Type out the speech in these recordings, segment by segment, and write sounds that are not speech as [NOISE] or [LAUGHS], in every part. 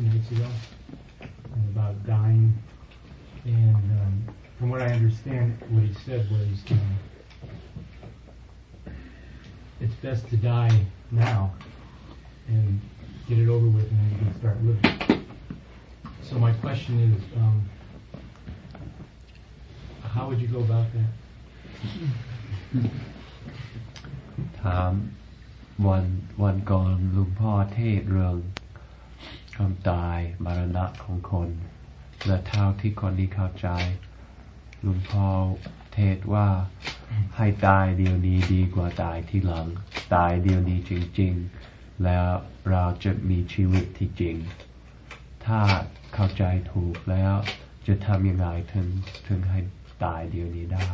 two nights ago about dying, and um, from what I understand, what he said was um, it's best to die now and get it over with, and then you can start living. So my question is, um, how would you go about that? [LAUGHS] ถามวันวันก่อนลุงพ่อเทศเรื่อง ความตายมรณะของคนและเท่าที่คนนี้เข้าใจลุงพ่อเทศว่าให้ตายเดียวนี้ดีกว่าตายที่หลัง ตายเดียวนี้จริง ๆ แล้วเราจะมีชีวิตที่จริง ถ้าเข้าใจถูกแล้วจะทำยังไงถึงถึงให้ตายเดียวนี้ได้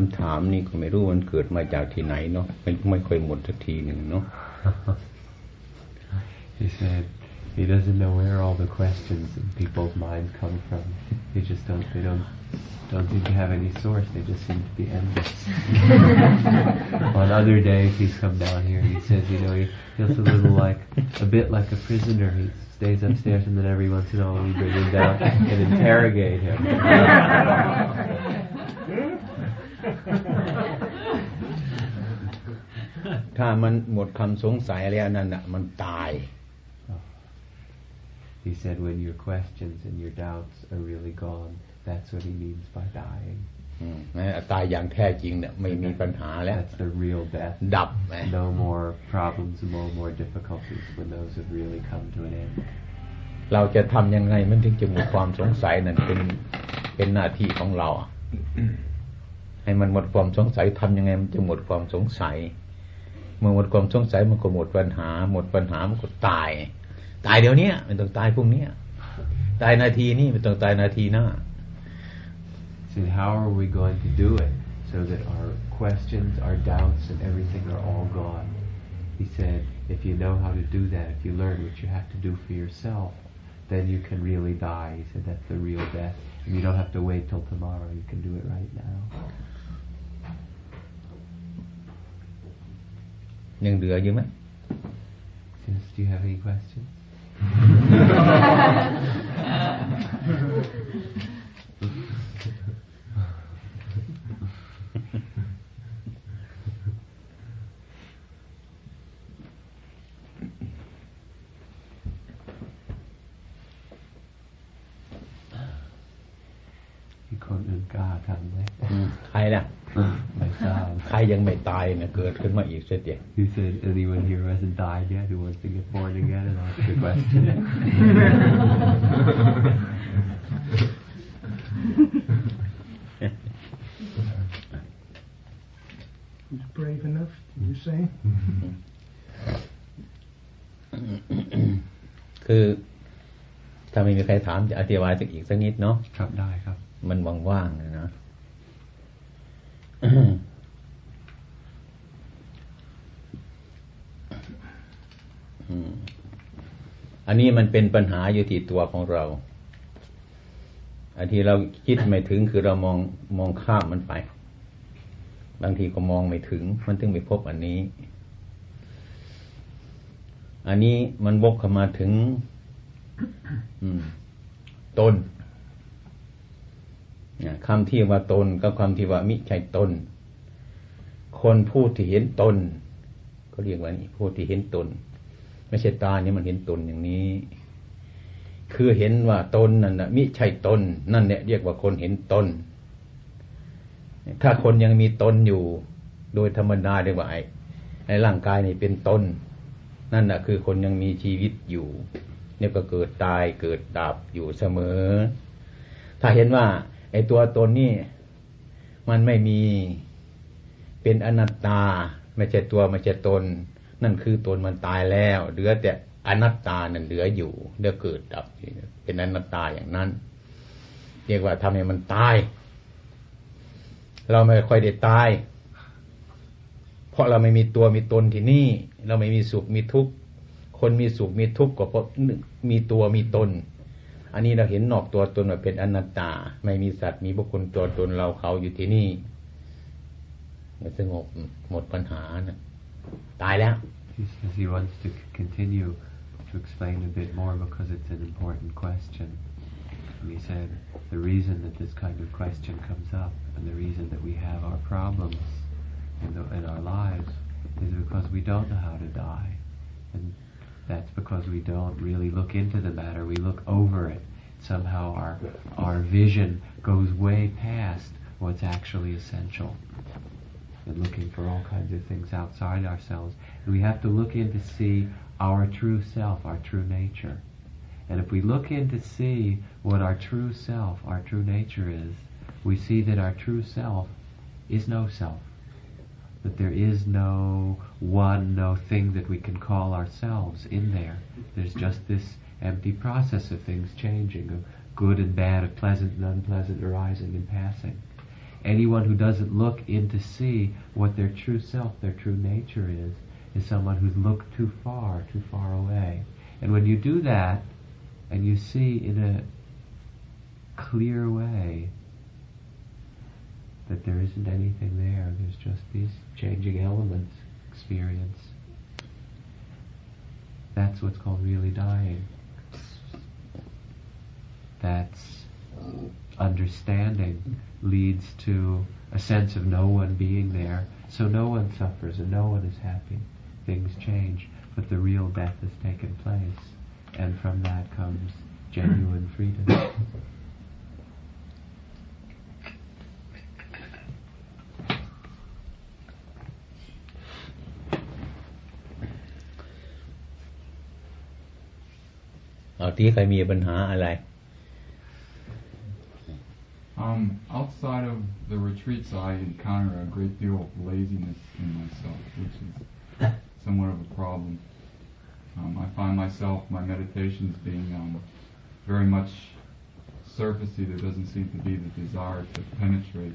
คำถามนี่ก็ไม่รู้มันเกิดมาจากที่ไหนเนาะไม่ไม่ค่อยหมดสักทีหนึ่งเนาะ [LAUGHS] He said he doesn't know where all the questions in people's minds come from. They just don't. They don't. Don't seem to have any source. They just seem to be endless. [LAUGHS] On other days, he's come down here and he says, you know, he feels a little like a bit like a prisoner. He stays upstairs and then every once in a while we bring him down and interrogate him. [LAUGHS] ถ้ามันหมดคำสงสัยแล้วนั่นน่ะมันตาย He said, when your questions and your doubts are really gone, that's what he means by dying. อืมนะตายอย่างแท้จริงเนี่ยไม่มีปัญหาแล้ว That's the real death. ดับนะ No more problems, no more difficulties when those have really come to an end. เราจะทำยังไงมันถึงจะหมดความสงสัยนั่นเป็นเป็นหน้าที่ของเรา ให้มันหมดความสงสัยทำยังไงมันจะหมดความสงสัย เมื่อหมดความสงสัยมันก็หมดปัญหา หมดปัญหามันก็ตาย ตายเดี๋ยวนี้ไม่ต้องตายพรุ่งนี้ตายนาทีนี้ไม่ต้องตายนาทีหน้า So how are we going to do it so that our questions, our doubts, and everything are all gone? He said, if you know how to do that, if you learn what you have to do for yourself, then you can really die. He said that's the real death. And you don't have to wait till tomorrow. You can do it right now. ยังเหลืออยู่ไหม Since, do you have any questions? He couldn't God hamle. อืมใครล่ะ Myself. ใครยังไม่ตายนะเกิดขึ้นมาอีกเสียเดียว He said, anyone here who hasn't died yet who wants to get born again and ask a question? He's brave enough, you say? คือถ้าไม่มีใครถามจะอธิบายสักอีกสักนิดเนาะครับได้ครับ มันว่างๆนะนะ อืม อันนี้มันเป็นปัญหาอยู่ที่ตัวของเรา อันที่เราคิดไม่ถึงคือเรามองมองข้ามมันไป บางทีก็มองไม่ถึง มันถึงไม่พบอันนี้ อันนี้มันวกเข้ามาถึง อืมตนคำที่ว่าตนกับคำที่ว่ามิใช่ตน คนผู้ที่เห็นตน ก็เรียกว่านี่ผู้ที่เห็นตน ไม่ใช่ตาเนี่ยมันเห็นตนอย่างนี้ คือเห็นว่าตนนั่นนะมิใช่ตน นั่นเนี่ยเรียกว่าคนเห็นตน ถ้าคนยังมีตนอยู่ โดยธรรมดาเรียกว่าไอ้ไอ้ร่างกายนี่เป็นตน นั่นแหะคือคนยังมีชีวิตอยู่ เนี่ยก็เกิดตายเกิดดับอยู่เสมอ ถ้าเห็นว่า ไอ้ตัวตนนี่มันไม่มีเป็นอนัตตา ไม่ใช่ตัวไม่ใช่ตน นั่นคือตนมันตายแล้ว เหลือแต่อนัตตานั่นเหลืออยู่เดี๋ยวเกิดดับ เป็นอนัตตาอย่างนั้น เรียกว่าทำให้มันตาย เราไม่ค่อยได้ตาย เพราะเราไม่มีตัวมีตนที่นี่ เราไม่มีสุขมีทุกข์คนมีสุขมีทุกข์ก็เพราะมีตัวมีตน อันนี้เราเห็นนอกตัวตนว่าเป็นอนัตตา ไม่มีสัตว์มีบุคคลตัวตนเราเขาอยู่ที่นี่สงบหมดปัญหานะ ตายแล้ว He says he wants to c- continue to explain a bit more because it's an important question. And he said the reason that this kind of question comes up and the reason that we have our problems in, the, in our lives is because we don't know how to die. And that's because we don't really look into the matter. We look over it. Somehow our, our vision goes way past what's actually essential looking for all kinds of things outside ourselves. And we have to look in to see our true self, our true nature. And if we look in to see what our true self, our true nature is, we see that our true self is no self. That there is no one, no thing that we can call ourselves in there. There's just this empty process of things changing, of good and bad, of pleasant and unpleasant arising and passing anyone who doesn't look in to see what their true self, their true nature is, is someone who's looked too far, too far away. And when you do that, and you see in a clear way that there isn't anything there, there's just these changing elements, experience. That's what's called really dying. That's understanding leads to a sense of no one being there, so no one suffers and no one is happy. Things change, but the real death has taken place, and from that comes genuine [CLEARS THROAT] freedom. เอาที่ใครมีปัญหาอะไร outside of the retreats, I encounter a great deal of laziness in myself, which is somewhat of a problem. Um, I find myself, my meditations being um, very much surfacey. There doesn't seem to be the desire to penetrate.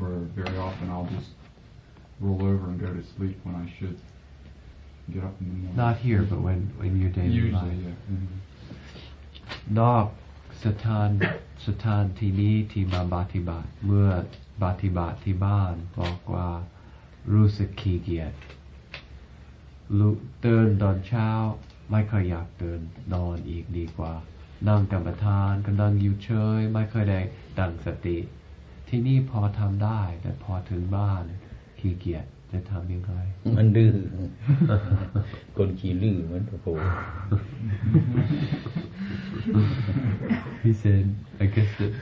Or very often I'll just roll over and go to sleep when I should get up in the morning. Not here, but when, when your daily Usually, life. yeah. Mm-hmm. No สถานสถานที่นี้ที่มาปฏิบัติเมื่อปฏิบัติที่บ้านบอกว่ารู้สึกขี้เกียจลุกเตื่นตอนเช้า ไม่เคยอยากตื่นนอนอีกดีกว่า นั่งกรรมฐานก็นั่งอยู่เฉยไม่เคยได้ตั้งสติ ที่นี่พอทำได้ แต่พอถึงบ้านขี้เกียจ จะทำยังไง มันดื้อ คนขี้ลือมันโอ้โห He said, I guess the,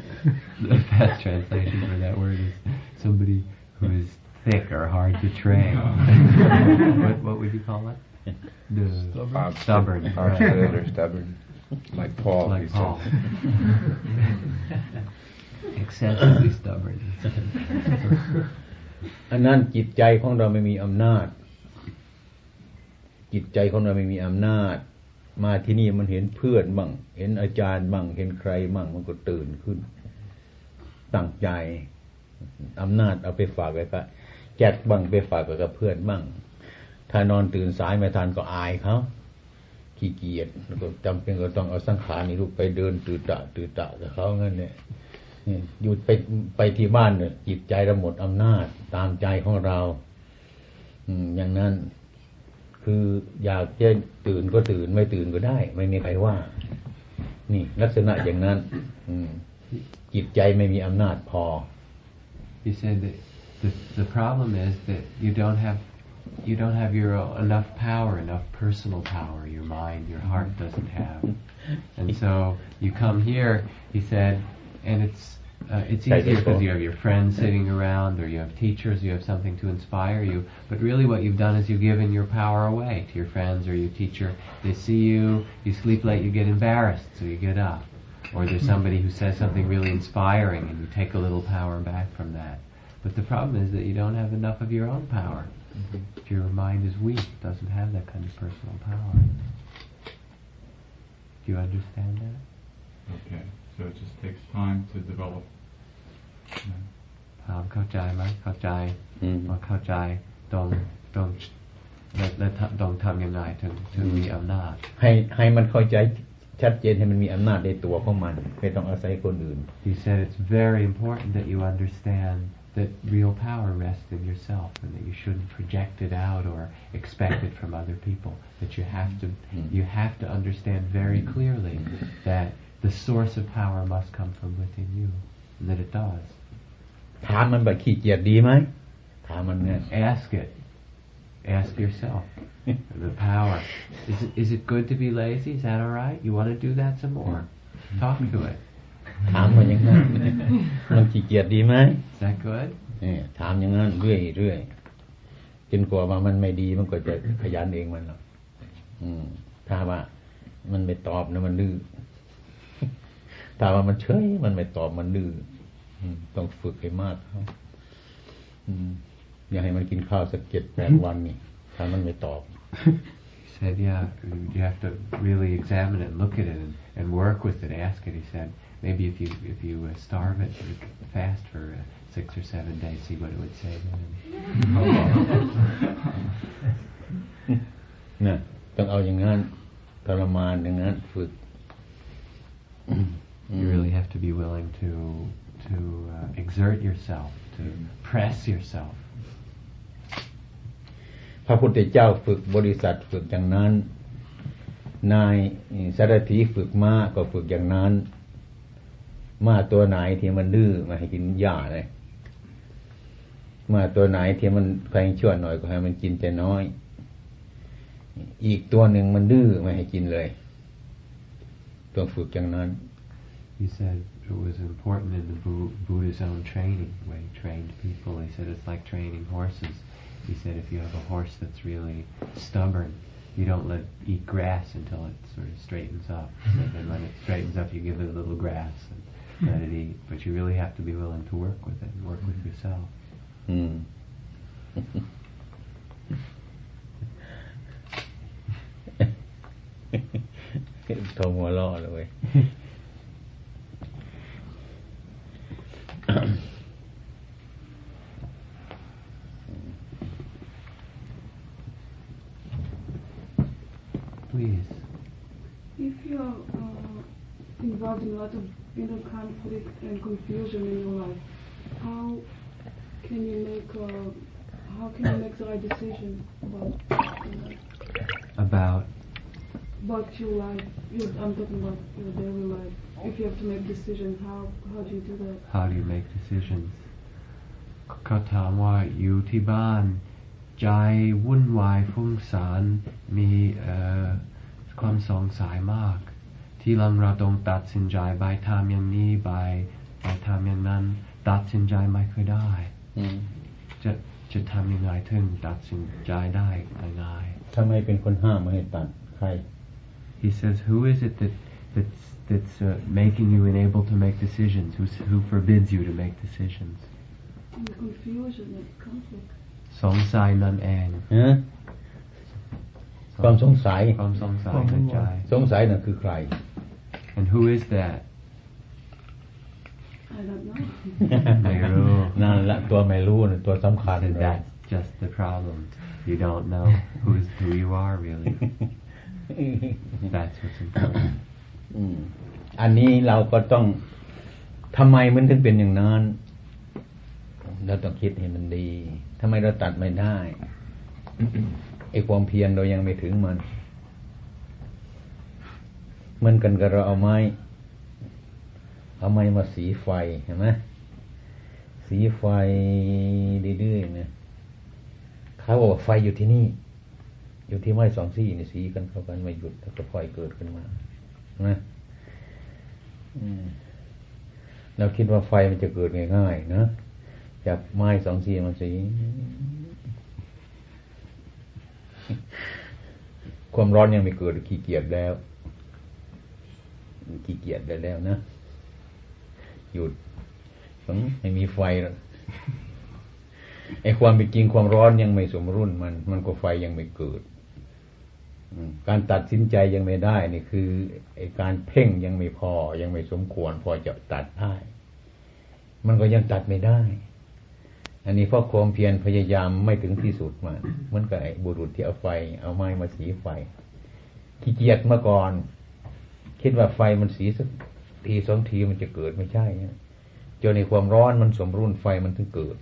the fast translation for that word is somebody who is thick or hard to train. [LAUGHS] what, what would you call it? The stubborn. right. Obstinate or stubborn. Like Paul. he Like said. Paul. [LAUGHS] Excessively stubborn. [LAUGHS] อันนั้นจิตใจของเราไม่มีอำนาจ จิตใจของเราไม่มีอำนาจ มาที่นี่มันเห็นเพื่อนบ้างเห็นอาจารย์บ้างเห็นใครบ้างมันก็ตื่นขึ้น ตั้งใจอำนาจเอาไปฝากไว้กับแจกบ้างไปฝากไว้กับเพื่อนบ้างถ้านอนตื่นสายไม่ทันก็อายเขาขี้เกียจแล้วก็จำเป็นก็ต้องเอาสังขารนี่ลูกไปเดินตื่นตะตื่นตะกับเขางั้นเนี่ยเนี่ย หยุดไปไปที่บ้านเนี่ยจิตใจเราหมดอำนาจตามใจของเรา อืม อย่างนั้น คืออยากจะตื่นก็ตื่นไม่ตื่นก็ได้ ไม่มีใครว่า นี่ ลักษณะอย่างนั้น อืม จิตใจไม่มีอำนาจพอ He said that the, the problem is that you don't have you don't have your enough power, enough personal power. Your mind, your heart doesn't have, and so you come here. He said, and it's uh, it's easier because cool. you have your friends sitting around, or you have teachers, you have something to inspire you. But really, what you've done is you've given your power away to your friends or your teacher. They see you, you sleep late, you get embarrassed, so you get up. Or there's somebody who says something really inspiring, and you take a little power back from that. But the problem is that you don't have enough of your own power. Your mind is weak, it doesn't have that kind of personal power. Do you understand that? Okay, so it just takes time to develop. ถามเข้าใจไหมเข้าใจ อืม ว่าเข้าใจตรงตรง และและทำต้องทำยังไงถึงถึงมีอำนาจ ให้ให้มันเข้าใจชัดเจนให้มันมีอำนาจในตัวของมัน ไม่ต้องอาศัยคนอื่น He said it's very important that you understand that real power rests in yourself and that you shouldn't project it out or expect it from other people. That you have to Mm. you have to understand very clearly that the source of power must come from within you. And that it does. ถามมันแบบขี้เกียจดีไหมถามมันเนี่ย Ask it. Ask yourself. [LAUGHS] the power. Is it, is it good to be lazy? Is that alright? You want to do that some more? Talk to it. ถามมันอย่างนั้น มันขี้เกียจดีไหม Is that good? เนี่ยถามอย่างนั้นเรื่อยเรื่อยจนกว่าว่ามันไม่ดีมันก็จะขยันเองมันหรอกอืม ถ้าว่ามันไม่ตอบนะมันดื้อ ถ้าว่ามันเฉยมันไม่ตอบมันดื้ออืมต้องฝึกให้มากเขาอืมอย่าให้มันกินข้าวสักเจ็ดแปดวันนี่ถ้ามันไม่ตอบ He said, yeah, you have to really examine it and look at it and, and work with it, ask it. He said, maybe if you if you uh, starve it, you could fast for uh, six or seven days, see what it would say then. นะต้องเอาอย่างนั้นทรมานอย่างนั้นฝึก You really have to be willing to to uh, exert yourself, to press yourself. พระพุทธเจ้าฝึกบริษัทฝึกอย่างนั้น นายสารถีฝึกม้าก็ฝึกอย่างนั้นม้าตัวไหนที่มันดื้อมาให้กินหญ้าเลยม้าตัวไหนที่มันแพงชั่วหน่อยก็ให้มันกินแต่น้อย อีกตัวหนึ่งมันดื้อไม่ให้กินเลยต้องฝึกอย่างนั้น He said it was important in the Bu- Buddha's own training, when he trained people. He said it's like training horses. He said if you have a horse that's really stubborn, you don't let it eat grass until it sort of straightens up. And then when it straightens up, you give it a little grass and let it eat. But you really have to be willing to work with it and work with yourself. [LAUGHS] อืม โทรหัวล่อเลยเว้ย [LAUGHS] Please. If you are uh, involved in a lot of inner conflict and confusion in your life, how can you make uh, how can you make the right decision about uh, About about your life? Your, I'm talking about your daily life. If you have to make decisions, how how do you do that? how do you make decisions เขาถามว่าอยู่ที่บ้าน ใจวุ่นวายฟุ้งซ่านมีเอ่อความสงสัยมาก ที่หลังเราต้องตัดสินใจไปทำอย่างนี้ไปไปทำอย่างนั้น ตัดสินใจไม่เคยได้อืมจะจะทำยังไงถึงตัดสินใจได้ง่ายทำไมเป็นคนห้ามไม่ให้ตัดใครๆ He says who is it that that's that's uh, making you unable to make decisions who who forbids you to make decisions And confusion and conflict. สงสัยนั่นเอง ฮะ ความสงสัย ความสงสัยในใจ สงสัยนั่นคือใคร and who is that I don't know. ไม่รู้ นั่นละตัวไม่รู้นะตัวสำคัญ and [LAUGHS] เลย that's just the problem you don't know who's who you are really that's [LAUGHS] what's important อันนี้เราก็ต้องทำไมมันถึงเป็นอย่างนั้น เราต้องคิดให้มันดีทำไมเราตัดไม่ได้ไอ้ความเพียรเรายังไม่ถึงมันเหมือนกันกับเราเอาไม้ เอาไม้มาสีไฟเห็นไหมสีไฟเรื่อยๆนะเขาบอกว่าไฟอยู่ที่นี่ อยู่ที่ไม้สองซี่นี่สีกันเข้ากันไม่หยุดแล้วก็พลอยเกิดขึ้นมานะเราคิดว่าไฟมันจะเกิดง่ายๆนะจากไม้สองซี่มันสีความร้อนยังไม่เกิดขี้เกียจแล้วขี้เกียจได้แล้วนะหยุดไม่มีไฟแล้วไอ้ความเป็นจริงความร้อนยังไม่สมรุ่นมัน มันก็ไฟยังไม่เกิด การตัดสินใจยังไม่ได้นี่คือไอ้การเพ่งยังไม่พอยังไม่สมควร พอจะตัดได้ มันก็ยังตัดไม่ได้ อันนี้เพราะความเพียรพยายามไม่ถึงที่สุดมาเหมันกับไอ้บุรุษที่เอาไฟ เอาไม้มาสีไฟขี้เกียจเมื่อก่อน คิดว่าไฟมันสีสักทีสองทีมันจะเกิดไม่ใช่จนในความร้อนมันสมรุ่นไฟมันถึงเกิด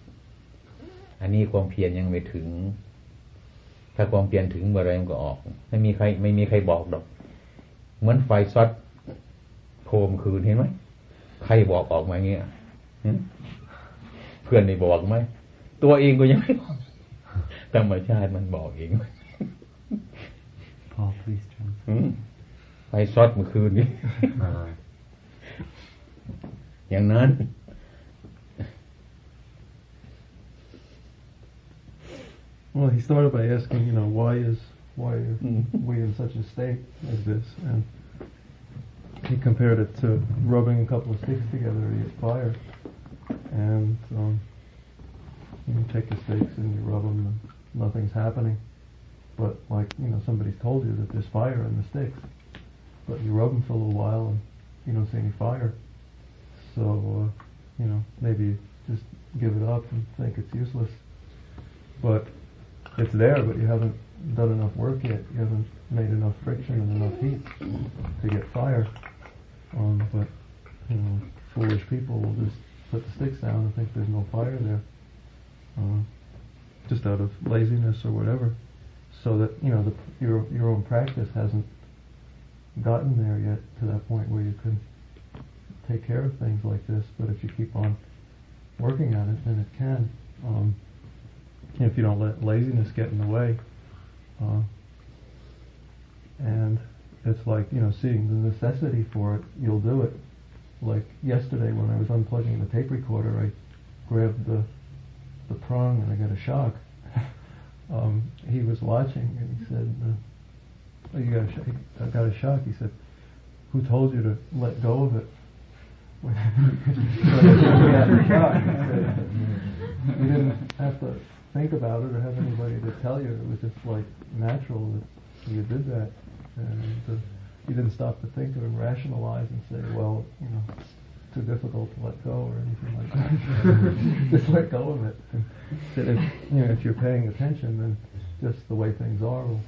อันนี้ความเพียรยังไม่ถึง ถ้าความเพียรถึงเมื่อไรมันก็ออก ไม่มีใคร ไม่มีใครบอกดอก เหมือนไฟซอดโพมคืนเห็นไหมใครบอกออกมาเงี้ยหึเพื่อนได้บอกไหมตัวเองก็ยังไม่บอกธรรมชาติมันบอกเอง Paul please translate หึไฟซอดเมื่อคืนนี้ uh, อย่างนั้น Well, he started by asking, you know, why is why are Mm. we in such a state as this? And he compared it to rubbing a couple of sticks together to get fire. And um, you take the sticks and you rub them, and nothing's happening. But like you know, somebody's told you that there's fire in the sticks, but you rub them for a little while and you don't see any fire. So uh, you know, maybe just give it up and think it's useless. But it's there, but you haven't done enough work yet. You haven't made enough friction and enough heat to get fire. Um, but you know, foolish people will just put the sticks down and think there's no fire there, uh, just out of laziness or whatever. So that you know, the, your your own practice hasn't gotten there yet to that point where you can take care of things like this. But if you keep on working at it, then it can. Um, if you don't let laziness get in the way. Uh, and it's like, you know, seeing the necessity for it, you'll do it. Like yesterday when I was unplugging the tape recorder, I grabbed the the prong and I got a shock. [LAUGHS] um, he was watching and he said, uh, oh, you got a sh- I got a shock. He said, who told you to let go of it? [LAUGHS] We didn't have to think about it or have anybody to tell you. It was just like natural that you did that, and uh, you didn't stop to think or rationalize and say, well, you know, it's too difficult to let go or anything like that. [LAUGHS] just let go of it. And if you know if you're paying attention, then just the way things are will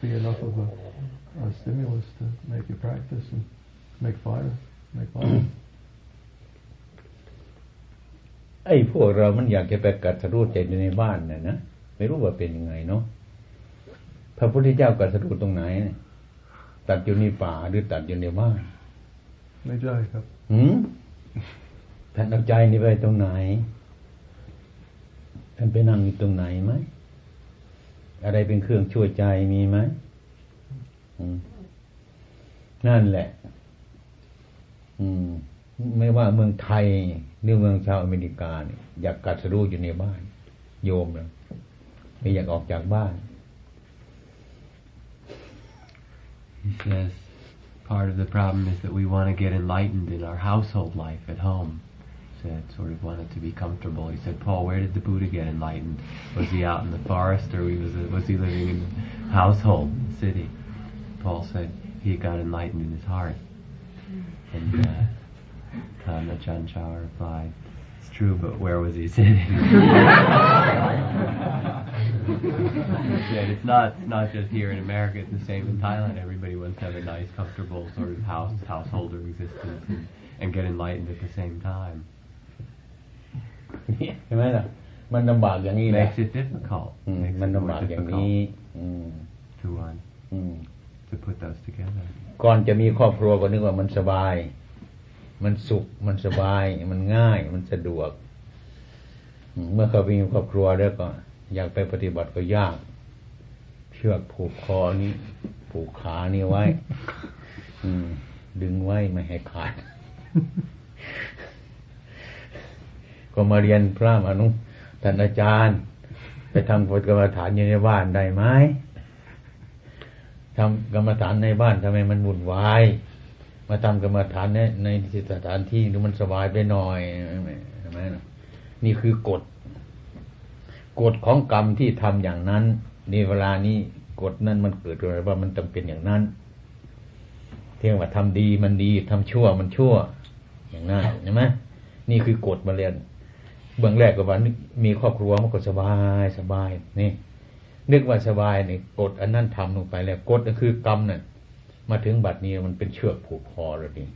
be enough of a, a stimulus to make you practice and make fire, make fire. ไอ้พวกเรามันอยากจะไปกัดสรู้ใจอยู่ในบ้านน่ะนะไม่รู้ว่าเป็นยังไงเนาะพระพุทธเจ้ากัดสรู้ตรงไหนเนี่ยตัดอยู่ในป่าหรือตัดอยู่ในบ้าน ไม่ใช่ครับหืมท่านเอาใจนี่ไปตรงไหน ท่านไปนั่งอยู่ตรงไหนไหมอะไรเป็นเครื่องช่วยใจมีไหมอืมนั่นแหละ อืม ไม่ว่าเมืองไทยหรือเมืองชาวอเมริกาเนี่ยอยากกัดสรู้อยู่ในบ้าน โยมเลยไม่อยากออกจากบ้าน he says part of the problem is that we want to get enlightened in our household life at home. Said sort of wanted to be comfortable. He said, Paul, where did the Buddha get enlightened? Was he out in the forest or he was was he living in the household, the city? Paul said he got enlightened in his heart. And uh, Tan Ajahn Chah replied, It's true, but where was he sitting? [LAUGHS] said, it's not, not just here in America, it's the same in Thailand. Everybody wants to have a nice, comfortable sort of house, householder existence and, and get enlightened at the same time. ใช่ไหมล่ะมันลำบากอย่างนี้นะ makes it difficult mm, มันลำบากอย่างนี้ mm. to one to put those together ก่อนจะมีครอบครัวก็นึกว่ามันสบาย มันสุขมันสบาย มันง่าย มันสะดวก เมื่อเขามีครอบครัวแล้วก็ อยากไปปฏิบัติก็ยาก เชือกผูกคอนี้ ผูกขานี่ไว้ อืม ดึงไว้ไม่ให้ขาด ก็มาเรียนพระอนุท่านอาจารย์ ไปทำกฎกรรมฐานอยู่ในบ้านได้ไหมทำกรรมฐานในบ้านทำไมมันวุ่นวาย มาทำกรรมฐานในในสถานที่ดูมันสบายไปหน่อยใช่ไหมนะนี่คือกฎ กฎของกรรมที่ทำอย่างนั้นในเวลานี้กฎนั้นมันเกิดอะไรว่ามันจำเป็นอย่างนั้นเที่ยงว่าทำดีมันดีทำชั่วมันชั่ว อย่างนั้นใช่ไหมนี่คือกฎมาเรียนเบื้องแรกก็ว่ามีครอบครัวมันก็สบายสบายนี่นึกว่าสบายนี่กดอันนั้นทำลงไปแล้วกดก็คือกรรมน่ะ มาถึงบัดนี้มันเป็นเชือกผูกคอแล้วนี่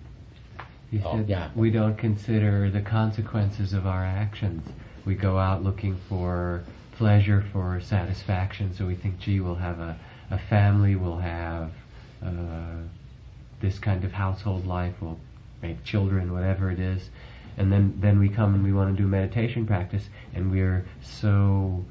He Oh, said, yeah. we don't consider the consequences of our actions. We go out looking for pleasure, for satisfaction, so we think, gee, we'll have a, a family, we'll have uh, this kind of household life, we'll make children, whatever it is. And then, then we come and we want to do meditation practice, and we're so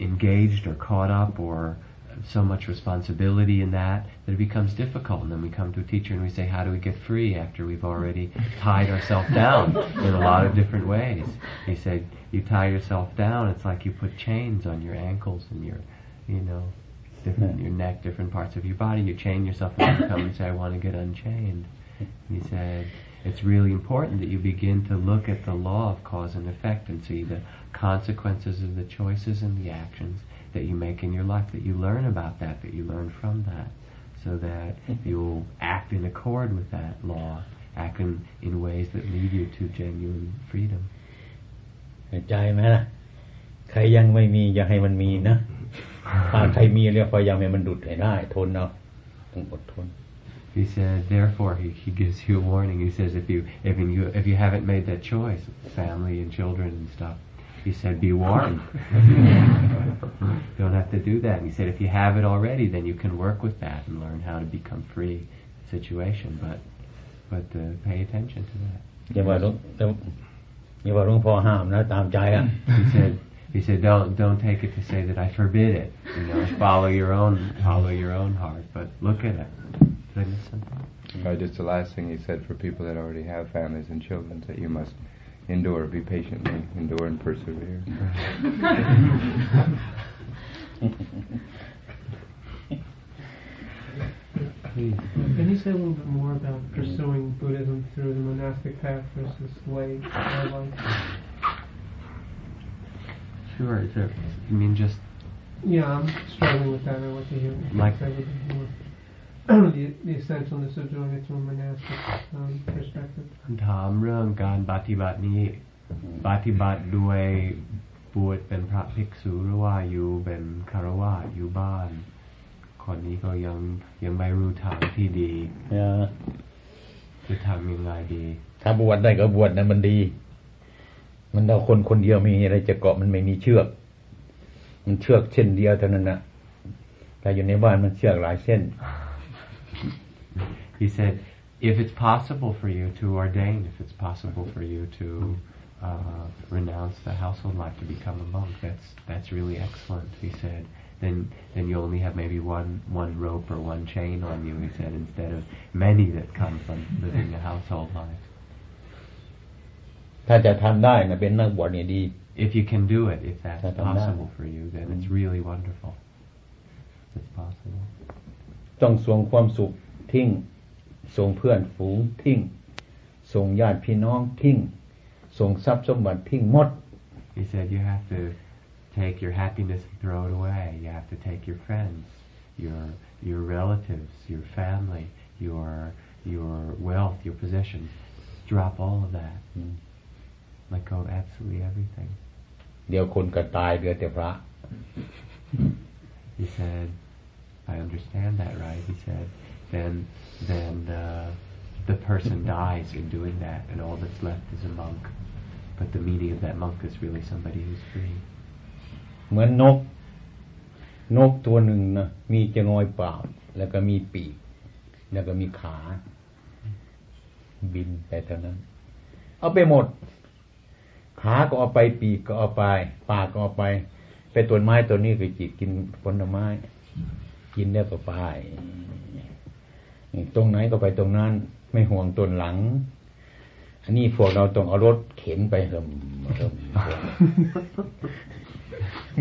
engaged or caught up or so much responsibility in that that it becomes difficult. And then we come to a teacher and we say, how do we get free after we've already tied ourselves [LAUGHS] down in a lot of different ways? He said, you tie yourself down, it's like you put chains on your ankles and your, you know, different, your neck, different parts of your body. You chain yourself and you come and say, I want to get unchained. He said, it's really important that you begin to look at the law of cause and effect and see the consequences of the choices and the actions that you make in your life, that you learn about that, that you learn from that, so that you'll act in accord with that law, act in, in ways that lead you to genuine freedom. เข้าใจไหมล่ะ ใครยังไม่มีอย่าให้มันมีนะถ้าใครมีแล้วพยายามให้มันดุดให้ได้ ทนเอาต้องอดทน [LAUGHS] He said, therefore, he, he gives you a warning. He says, if you if you if you haven't made that choice, family and children and stuff, he said, be warned. [LAUGHS] Don't have to do that. And he said, if you have it already, then you can work with that and learn how to become free situation. But but uh, pay attention to that. อย่าว่าหลวงอย่าว่าหลวงพ่อห้ามนะ ตามใจอ่ะ He said, he said, don't don't take it to say that I forbid it. You know, follow your own follow your own heart, but look at it. Did I miss something? Uh, just the last thing he said for people that already have families and children that you must endure, be patiently, endure and persevere. Can you say a little bit more about pursuing Buddhism through the monastic path versus lay life? Sure. Is there, you mean just Yeah, I'm struggling with that. I want to hear what you Like- the, the essentialness of doing it from a monastic um, perspective. ถามเรื่องการปฏิบัตินี้ปฏิบัติด้วยบวชเป็นพระภิกษุหรือว่าอยู่เป็นคารวะอยู่บ้าน คนนี้ก็ยังยังไม่รู้ทางที่ดีเนี่ยจะทำยังไงดี ถ้าบวชได้ก็บวชนะมันดี มันเราคนคนเดียวมีอะไรจะเกาะมันไม่มีเชือก มันเชือกเส้นเดียวเท่านั้นนะแต่อยู่ในบ้านมันเชือกหลายเส้น He said, if it's possible for you to ordain, if it's possible for you to uh, renounce the household life to become a monk, that's that's really excellent. He said, then then you only have maybe one one rope or one chain on you. He said instead of many that come from living a household life. ถ้าจะทำได้นะเป็นนักบวชเนี่ยดี If you can do it, if that's That I'm not. possible for you, then it's really wonderful. It's possible. ต้องส่งความสุข ทิ้ง ส่งเพื่อนฝูงทิ้ง ส่งญาติพี่น้องทิ้ง ส่งทรัพย์สมบัติทิ้งหมด He said you have to take your happiness and throw it away. You have to take your friends, your your relatives, your family, your your wealth, your possessions. Drop all of that. Mm. Let go of absolutely everything. เดี๋ยวคนก็ตายเหลือแต่พระ He said, I understand that, right? He said, then then uh, the person dies in doing that, and all that's left is a monk. But the meaning of that monk is really somebody who's free. เหมือนนก นกตัวหนึ่งนะมีจะงอยปล่าแล้วก็มีปีก แล้วก็มีขา บินไปเท่านั้น เอาไปหมด ขาก็เอาไปปีกก็เอาไป ปากก็เอาไป ไปต้นไม้ตัวนี้ก็จิกกินผลไม้ กินแล้วก็ไปนี่ ตรงไหนก็ไปตรงนั้น ไม่ห่วงต้นหลัง อันนี้พวกเราต้องเอารถเข็นไปเหิมเหิมเหิม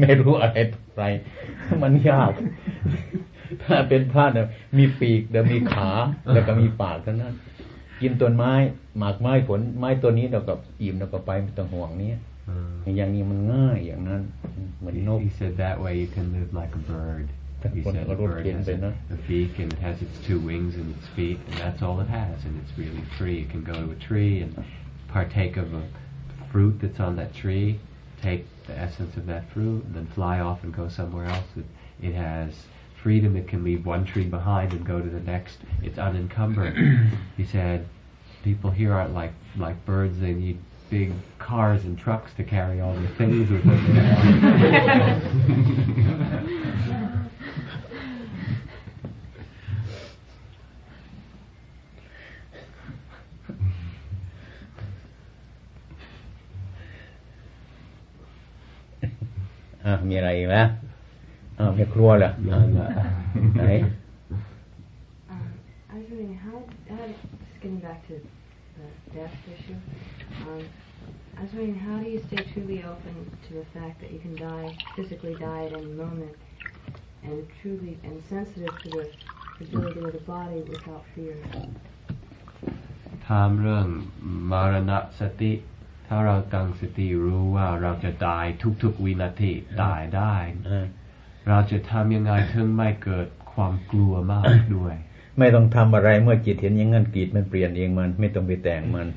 ไม่รู้อะไรต่ออะไร มันยาก ถ้าเป็นพระเนี่ยมีปีกเดี๋ยวมีขา แล้วก็มีปากเท่านั้น กินต้นไม้หมากไม้ผลไม้ตัวนี้เราก็อิ่มเราก็ไปไม่ต้องห่วงเนี้ยอย่างนี้มันง่ายอย่างนั้นเหมือน He, นก he said that way you can live like a bird. He said wrote bird has a, a beak and it has its two wings and its feet, and that's all it has, and it's really free. It can go to a tree and partake of a fruit that's on that tree, take the essence of that fruit, and then fly off and go somewhere else. It, it has freedom. It can leave one tree behind and go to the next. It's unencumbered. [CLEARS THROAT] he said, people here aren't like like birds. They need big cars and trucks to carry all their things with them. [LAUGHS] [LAUGHS] À, มีอะไรอีกนะอ้าวไม่ครัวเหรอ No, no. ไหน Um, I was wondering how, how, just getting back to the death issue, um, I was wondering how do you stay truly open to the fact that you can die, physically die at any moment, and truly and sensitive to the fragility of the body without fear? ถามเรื่องมรณะสติ ถ้าเราตั้งสติรู้ว่าเราจะตายทุกๆวินาทีตายได้อ่าเราจะทำยังไงถึงไม่เกิดความกลัวมากด้วย ไม่ต้องทำอะไรเมื่อจิตเห็นอย่างนั้นจิตมันเปลี่ยนเองมัน ไม่ต้องไปแต่งมัน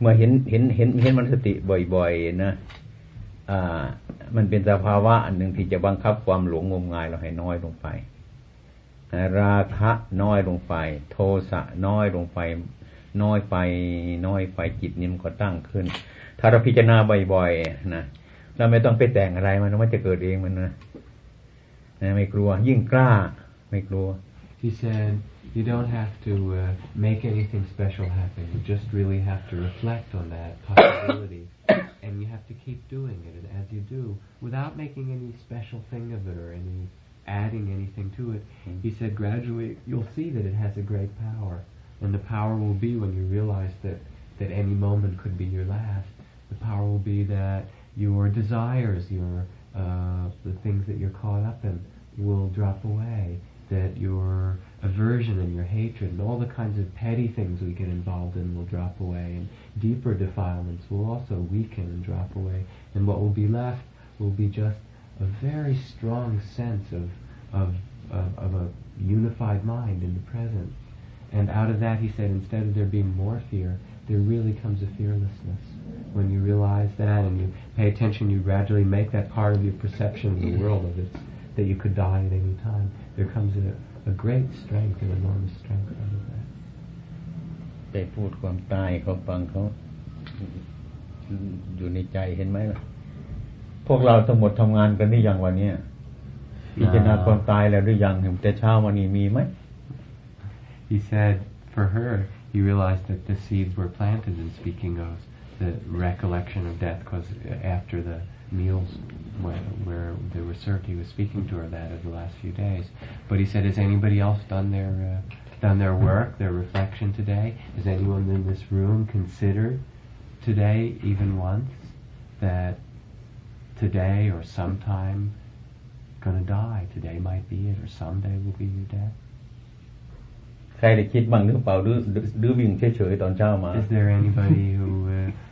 เมื่อเห็นเห็นเห็นเห็นมันสติบ่อยๆนะอ่า มันเป็นสภาวะอันหนึ่งที่จะบังคับความหลงงมงายเราให้น้อยลงไปราคะน้อยลงไป โทสะน้อยลงไป น้อยไปน้อยไปจิตนี่มันก็ตั้งขึ้น ถ้าเราพิจารณาบ่อยๆนะเราไม่ต้องไปแต่งอะไรมันมันจะเกิดเองมันนะนะไม่กลัว ยิ่งกล้า ไม่กลัว He said, you don't have to uh, make anything special happen. You just really have to reflect on that possibility. and you have to keep doing it. And as you do, without making any special thing of it or any adding anything to it, he said gradually you'll see that it has a great power. And the power will be when you realize that, that any moment could be your last. The power will be that your desires, your uh, the things that you're caught up in will drop away. That your aversion and your hatred and all the kinds of petty things we get involved in will drop away, and deeper defilements will also weaken and drop away. And what will be left will be just a very strong sense of of of, of a unified mind in the present. And out of that, he said, instead of there being more fear, there really comes a fearlessness. When you realize that and you pay attention, you gradually make that part of your perception of the world of it, that you could die at any time. There comes a, a great strength, an enormous strength out of that. ไปพูดความตายเขาฟังเขาอยู่ในใจเห็นไหมล่ะ พวกเราทั้งหมดทำงานกันนี่ยังวันเนี้ยพิจารณาความตายแล้วหรือยังแต่เช้าวันนี้มีไหม he said, for her, he realized that the seeds were planted in speaking of the recollection of death, because after the meals where, where they were served, he was speaking to her that of the last few days. But he said, has anybody else done their uh, done their work, their reflection today? Has anyone in this room considered today, even once, that today or sometime gonna die? Today might be it, or someday will be your death. ใครได้คิดบ้างหรือเปล่าหรือหรือหรือวิ่งเฉยๆตอนเช้ามา Is there anybody [LAUGHS] who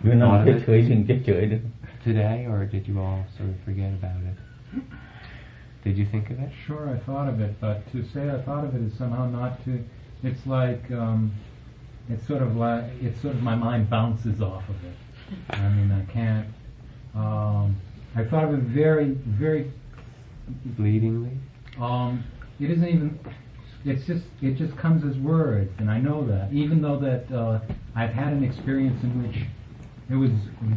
หรือ uh, นั่ง thought of เฉ it ยๆวิ่งเฉยๆหรือ today, or did you all sort of forget about it? Did you think of it? Sure, I thought of it, but to say I thought of it is somehow not to. It's like um, it's sort of like it's sort of my mind bounces off of it. I mean, I can't. Um, I thought of it very, very. Bleedingly? Um, it isn't even. It's just it just comes as words, and I know that. Even though that uh, I've had an experience in which it was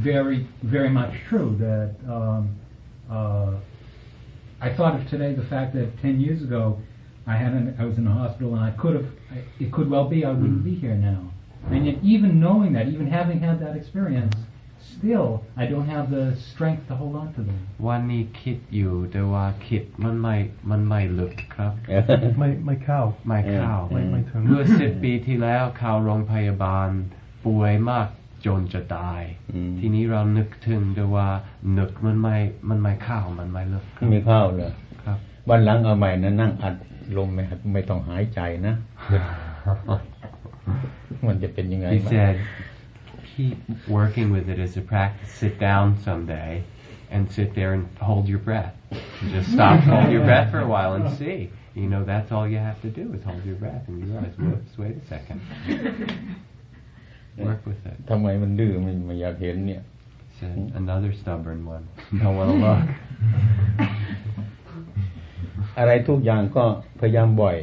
very, very much true that um, uh, I thought of today the fact that ten years ago I had an, I was in a hospital and I could have I, it could well be I wouldn't be here now, and yet even knowing that, even having had that experience, still I don't have the strength to hold on to them. วันนี้คิดอยู่แต่ว่าคิดมันไม่มันไม่ลึกครับ ไม่ไม่เข้าไม่เข้าไม่ไม่ถึงเมื่อสิบปีที่แล้วเข้าโรงพยาบาลป่วยมากจนจะตายอืมทีนี้เรานึกถึงแต่ว่านึกมันไม่มันไม่เข้ามันไม่ลึกครับมีข้าวเลยครับ วันหลังเอาใหม่นะนั่งอัดลมไม่ไม่ต้องหายใจนะมันจะเป็นยังไง He บ้าง said, keep working with it as a practice. Sit down someday and sit there and hold your breath. Just stop, [LAUGHS] hold your breath for a while and see. You know, that's all you have to do is hold your breath and you realize, whoops, wait a second. [LAUGHS] Work with it. ทำไมมันดื้อมันไม่อยากเห็นเนี่ย said, another stubborn one. [LAUGHS] Don't want to look. อะไรทุกอย่างก็พยายามบ่อย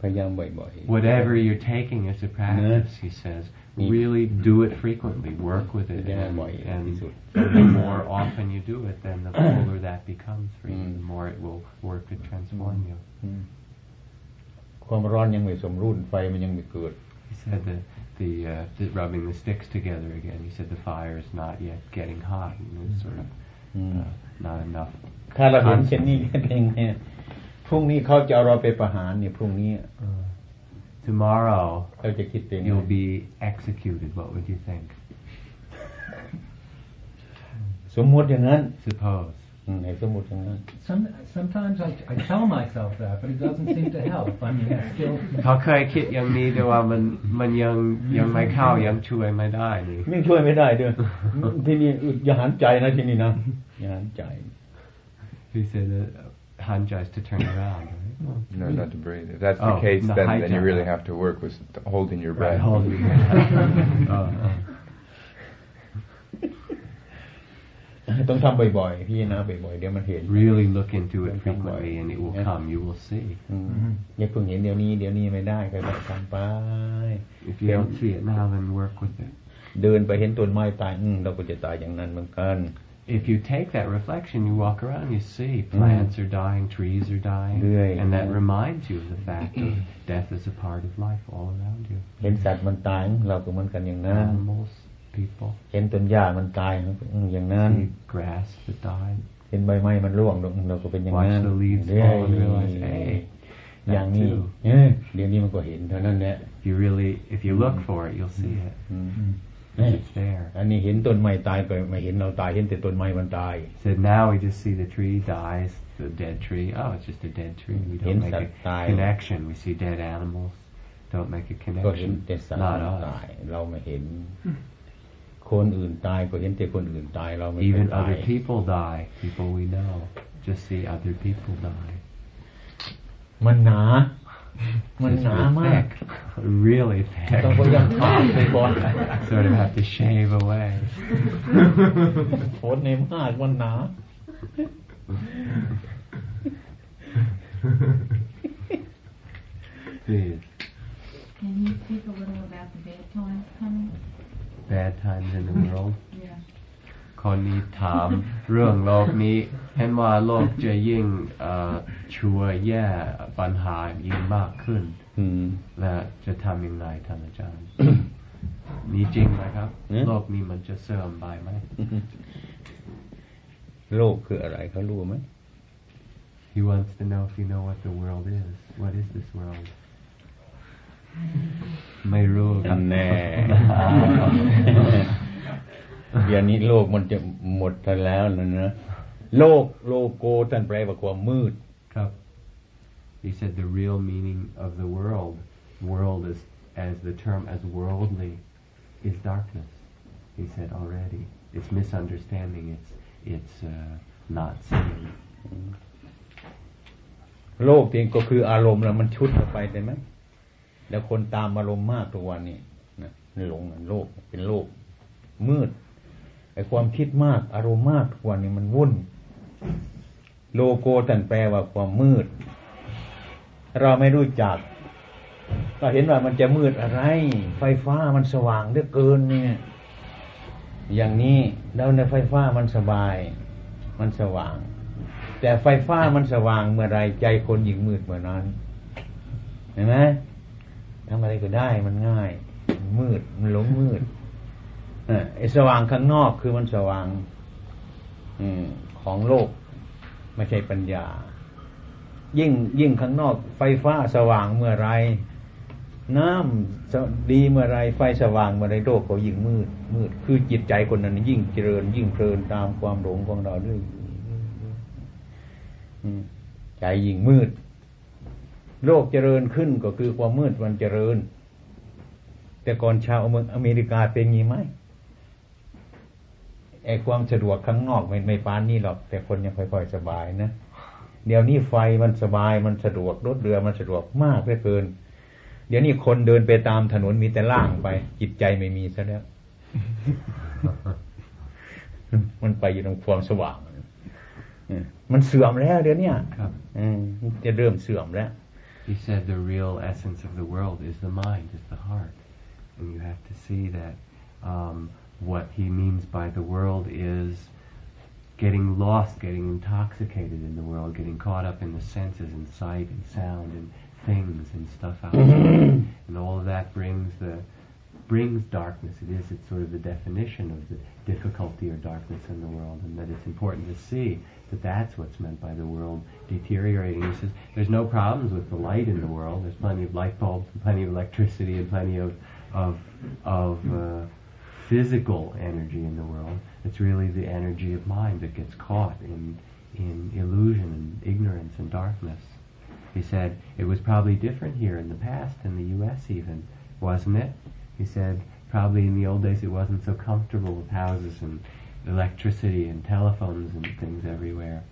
พยายามบ่อยๆ Whatever you're taking as a practice, he says, really do it frequently. Work with it, and, and the more often you do it, then the fuller that becomes for you. The more it will work to transform you. อืมความร้อนยังไม่สมรุ่นไฟมันยังไม่เกิด He said that the, uh, the rubbing the sticks together again. He said the fire is not yet getting hot, and it's sort of uh, not enough. ถ้าเราเห็นเช่นนี้เองเนี่ยพรุ่งนี้เขาจะเอาเราไปประหารเนี่ยพรุ่งนี้ [LAUGHS] Tomorrow, เราจะคิดเป็น you'll be executed. What would you think? สมมติอย่างนั้น Suppose. อืมให้สมมติอย่างนั้น Some, sometimes I, I tell myself that, but it doesn't seem to help. I mean, I still. เขาเคยคิดอย่างนี้แต่ว่ามันมันยังยังไม่เข้ายังช่วยไม่ได้นี่ ไม่ช่วยไม่ได้ด้วย ที่นี่อย่าหันใจนะที่นี่นะอย่าหันใจ [LAUGHS] He said that hanja is to turn around, right? No, not to breathe. If that's the Oh, case, the then, high then you jump. really have to work with st- holding your Right, breath. holding your breath. Oh, oh. ต้องทำบ่อยๆพี่นะบ่อยๆเดี๋ยวมันเห็น Really look into it frequently and it will come. You will see. อืมอย่าเพิ่งเห็นเดี๋ยวนี้เดี๋ยวนี้ไม่ได้ค่อยๆทำไป If you don't see it now, then work with it. เดินไปเห็นต้นไม้ตายอืมเราก็จะตายอย่างนั้นเหมือนกัน If you take that reflection, you walk around, you see plants are dying, trees are dying, Right. and that reminds you of the fact that [CLEARS THROAT] death is a part of life all around you. เห็นสัตว์มันตายเราก็เหมือนกันอย่างนั้น Animals, people, เห็นต้นหญ้ามันตายอืมอย่างนั้น see grass that died. เห็นใบไม้มันร่วงเราก็เป็นอย่าง Watch นั้น the leaves เรื่อย fall and realize, hey, อย่าง that นี้ too. เอ้ยเดี๋ยวนี้มันก็เห็นเท่านั้นแหละ If you really, if you look for it, you'll see it. อืมนี่ It's there. อันนี้เห็นต้นไม้ตายก็ไม่เห็นเราตายเห็นแต่ต้นไม้มันตาย So now we just see the tree dies, the dead tree. Oh, it's just a dead tree. We don't make a connection. We see dead animals. Don't make a ก็เห็น connection. แต่สัตว์ Not มัน us. ตาย เราไม่เห็น คนอื่นตายก็เห็นแต่คนอื่นตายเราไม่เคย Even ตาย other people die. People we know. Just see other people die. มันหนา มัน It's หนา really มาก thick. Really thick. ต้องพยายามข้ามไปก่อน [LAUGHS] sort of have to shave away. โทษในมากมันหนา Please. Can you speak a little about the bad times coming? Bad times in the world. Yeah. คนนี้ถามเรื่องโลกนี้ เห็นว่าโลกจะยิ่งเอ่อชั่วแย่ปัญหายิ่งมากขึ้นอืมและจะทำยังไงท่านอาจารย์มีจริงไหมครับเนี่ยโลกนี้มันจะเสื่อมไปไหมโลกคืออะไรเขารู้ไหม He wants to know if you know what the world is. What is this world? ไม่รู้ครับแน่ เดี๋ยวนี้โลกมันจะหมดไปแล้วนะนะโลกโลโกท่านแปลว่าความมืดครับ He said the real meaning of the world, world is as the term as worldly, is darkness. He said already. It's misunderstanding. It's it's uh, not seeing. โลกเองก็คืออารมณ์แล้วมันชุดออกไปได้ไหมแล้วคนตามอารมณ์มากทุกวันนี้นะหลงโลกเป็นโลกมืด ไอความคิดมากอารมณ์มากทุกวันนี้มันวุ่น โลโกท่านแปลว่าความมืด เราไม่รู้จัก ก็เห็นว่ามันจะมืดอะไร ไฟฟ้ามันสว่างเหลือเกินเนี่ย อย่างนี้แล้วในไฟฟ้ามันสบาย มันสว่าง แต่ไฟฟ้ามันสว่างเมื่อไรใจคนยิ่งมืดเมื่อนั้นเห็นไหมทำอะไรก็ได้มันง่าย มืดมันหลงมืด ไอ้สว่างข้างนอกคือมันสว่างอของโลก ไม่ใช่ปัญญา ยิ่งยิ่งข้างนอกไฟฟ้าสว่างเมื่อไร น้ำดีเมื่อไรไฟสว่างเมื่อไรโลกก็ยิ่งมืด มืด คือจิตใจคนนั้น ยิ่งเจริญ ยิ่งเพลินตามความหลงของเราเรื่อยใจยิ่งมืด โลกเจริญขึ้นก็คือความมืดมันเจริญ แต่ก่อนชาวเมืองอเมริกาเป็นงี้ไหม ไอ้ความสะดวกข้างนอกไม่ไม่ปานนี่หรอก แต่คนยังค่อยๆสบายนะเดี๋ยวนี้ไฟมันสบายมันสะดวกรถเรือมันสะดวกมากเหลือเกิน เดี๋ยวนี้คนเดินไปตามถนนมีแต่ล่างไป จิตใจไม่มีซะแล้ว มันไปอยู่ตรงความสว่างมันเสื่อมแล้วเดี๋ยวนี้จะเริ่มเสื่อมแล้ว He said the real essence of the world is the mind, is the heart. And you have to see that um, what he means by the world is getting lost, getting intoxicated in the world, getting caught up in the senses and sight and sound and things and stuff outside. and all of that brings the brings darkness. It is it's sort of the definition of the difficulty or darkness in the world, and that it's important to see that that's what's meant by the world deteriorating. He says there's no problems with the light in the world. There's plenty of light bulbs, and plenty of electricity, and plenty of of of uh, physical energy in the world. It's really the energy of mind that gets caught in in illusion and ignorance and darkness. He said it was probably different here in the past in the U.S. even, wasn't it? He said probably in the old days it wasn't so comfortable with houses and electricity and telephones and things everywhere,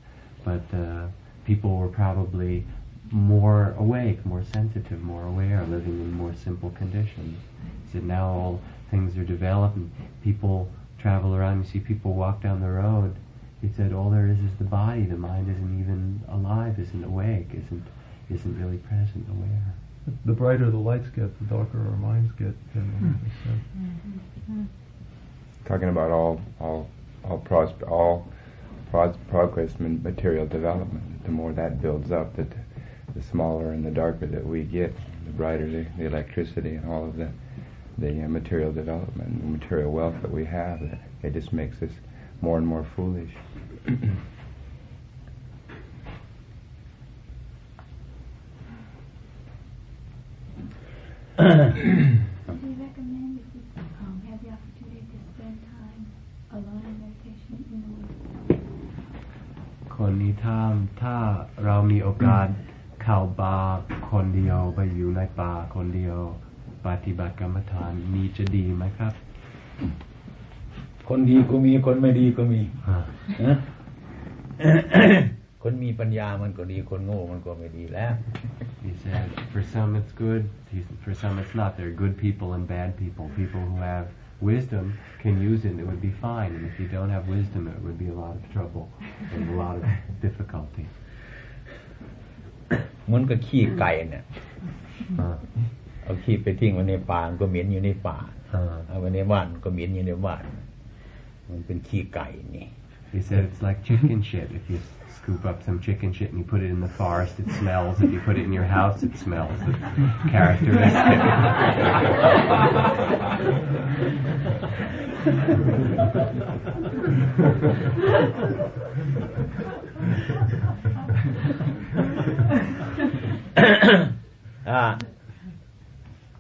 but uh, people were probably more awake, more sensitive, more aware, living in more simple conditions. He said now all things are developed and people travel around. You see people walk down the road. He said all there is is the body. The mind isn't even alive, isn't awake, isn't isn't really present, aware the brighter the lights get, the darker our minds get. Generally, so. Mm-hmm. Talking about all all all pros- all pros- progress in material development. The more that builds up, that the smaller and the darker that we get, the brighter the, the electricity and all of the the uh, material development, the material wealth that we have. It, it just makes us more and more foolish. Would you recommend if we um, have the opportunity to spend time alone in meditation in the woods? คนนี้ถ้าถ้าเรามีโอกาสเข้าป่าคนเดียวไปอยู่ในป่าคนเดียว ปฏิบัติกรรมฐานนี้จะดีไหมครับ คนดีก็มีคนไม่ดีก็มีคนมีปัญญามันก็ดีคนโง่มันก็ไม่ดีแล้ว He said, for some it's good, for some it's not. There are good people and bad people. People who have wisdom can use it and it would be fine. And if you don't have wisdom, it would be a lot of trouble and a lot of difficulty. มันก็ขี้ไก่เนี่ย เอาขี้ไปทิ้งไว้ในป่าก็เหม็นอยู่ในป่าเอาไว้ในบ้านก็เหม็นอยู่ในบ้าน มันเป็นขี้ไก่นี่ He said it's like chicken shit. If you scoop up some chicken shit and you put it in the forest, it smells. If you put it in your house, it smells. It's characteristic.